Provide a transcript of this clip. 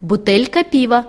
бутылька пива